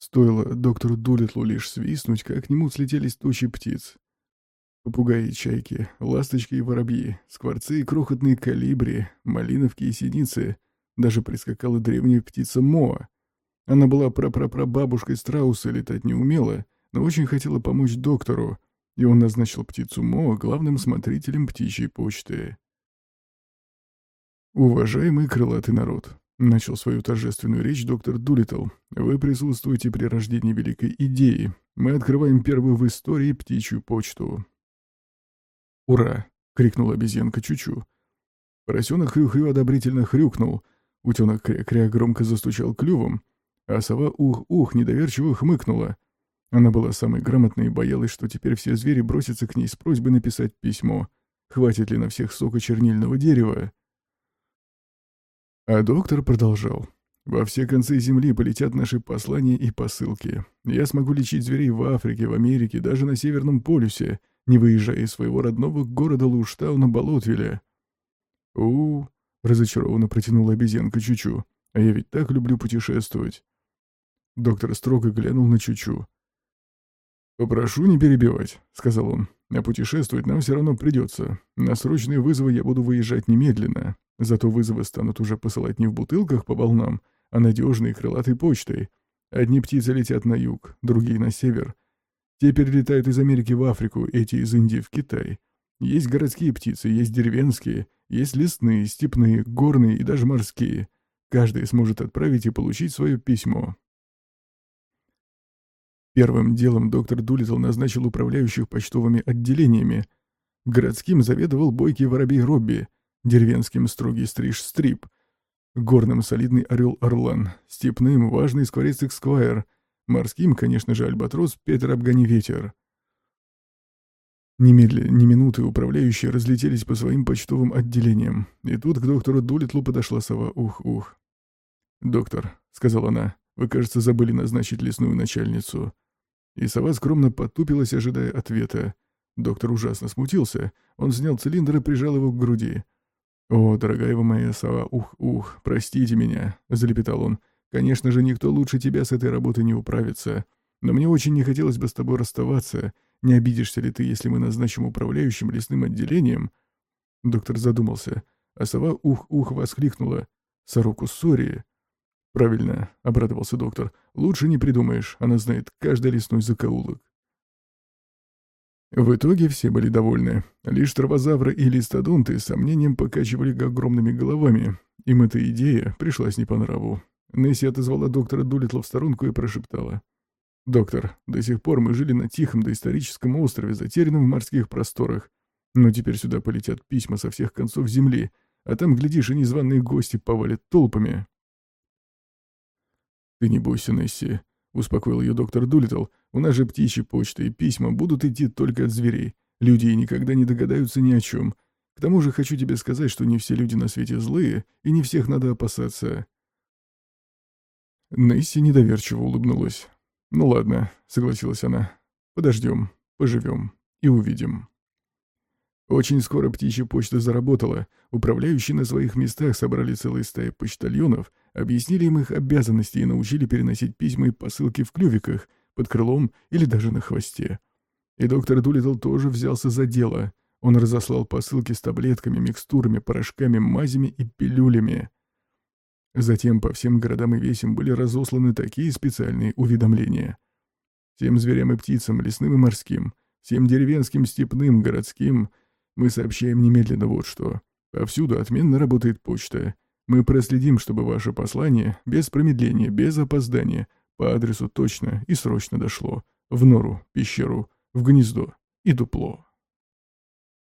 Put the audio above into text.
Стоило доктору Дулитлу лишь свистнуть, как к нему слетелись тучи птиц. Попугаи и чайки, ласточки и воробьи, скворцы и крохотные калибри, малиновки и синицы. Даже прискакала древняя птица Моа. Она была прапрапрабабушкой страуса, летать не умела, но очень хотела помочь доктору, и он назначил птицу Моа главным смотрителем птичьей почты. «Уважаемый крылатый народ», — начал свою торжественную речь доктор Дулиттл, «вы присутствуете при рождении великой идеи. Мы открываем первую в истории птичью почту». «Ура!» — крикнула обезьянка Чучу. Поросенок Хрю-Хрю одобрительно хрюкнул, утенок Кря-Кря громко застучал клювом, а сова Ух-Ух недоверчиво хмыкнула. Она была самой грамотной и боялась, что теперь все звери бросятся к ней с просьбой написать письмо. Хватит ли на всех сока чернильного дерева? А доктор продолжал. «Во все концы Земли полетят наши послания и посылки. Я смогу лечить зверей в Африке, в Америке, даже на Северном полюсе, не выезжая из своего родного города Луштауна Болотвеля». «У-у-у», разочарованно протянула обезьянка Чучу. «А я ведь так люблю путешествовать». Доктор строго глянул на Чучу. «Попрошу не перебивать», — сказал он. «А путешествовать нам все равно придется. На срочные вызовы я буду выезжать немедленно. Зато вызовы станут уже посылать не в бутылках по волнам, а надежной крылатой почтой. Одни птицы летят на юг, другие на север. Те перелетают из Америки в Африку, эти из Индии в Китай. Есть городские птицы, есть деревенские, есть лесные, степные, горные и даже морские. Каждый сможет отправить и получить свое письмо. Первым делом доктор Дулитл назначил управляющих почтовыми отделениями. Городским заведовал бойкий воробей Робби — деревенским строгий стриж Стрип, горным солидный орел Орлан, степным важный скворец Эксквайр, морским, конечно же, альбатрос Петр Обгони Ветер. Немедля, ни минуты управляющие разлетелись по своим почтовым отделениям, и тут к доктору Дулитлу подошла сова Ух-Ух. «Доктор», — сказала она, — «вы, кажется, забыли назначить лесную начальницу». И сова скромно потупилась, ожидая ответа. Доктор ужасно смутился. Он снял цилиндр и прижал его к груди. «О, дорогая вы моя сова, ух-ух, простите меня», — залепетал он. «Конечно же, никто лучше тебя с этой работой не управится. Но мне очень не хотелось бы с тобой расставаться. Не обидишься ли ты, если мы назначим управляющим лесным отделением?» Доктор задумался, а сова ух-ух воскликнула. «Сороку Сори!» «Правильно», — обрадовался доктор. «Лучше не придумаешь, она знает каждый лесной закоулок». В итоге все были довольны. Лишь травозавры и листодонты с сомнением покачивали огромными головами. Им эта идея пришлась не по нраву. Несси отозвала доктора Дулитла в сторонку и прошептала. «Доктор, до сих пор мы жили на тихом доисторическом острове, затерянном в морских просторах. Но теперь сюда полетят письма со всех концов земли, а там, глядишь, и незваные гости повалят толпами». «Ты не бойся, Несси», — успокоил ее доктор Дулитл. У нас же птичьи почты и письма будут идти только от зверей. Люди никогда не догадаются ни о чем. К тому же хочу тебе сказать, что не все люди на свете злые, и не всех надо опасаться». Несси недоверчиво улыбнулась. «Ну ладно», — согласилась она. «Подождем, поживем и увидим». Очень скоро птичья почта заработала. Управляющие на своих местах собрали целые стаи почтальонов, объяснили им их обязанности и научили переносить письма и посылки в клювиках — под крылом или даже на хвосте. И доктор Дулиттл тоже взялся за дело. Он разослал посылки с таблетками, микстурами, порошками, мазями и пилюлями. Затем по всем городам и весям были разосланы такие специальные уведомления. Всем зверям и птицам, лесным и морским, всем деревенским, степным, городским, мы сообщаем немедленно вот что. Повсюду отменно работает почта. Мы проследим, чтобы ваше послание, без промедления, без опоздания, по адресу точно и срочно дошло. В нору, пещеру, в гнездо и дупло.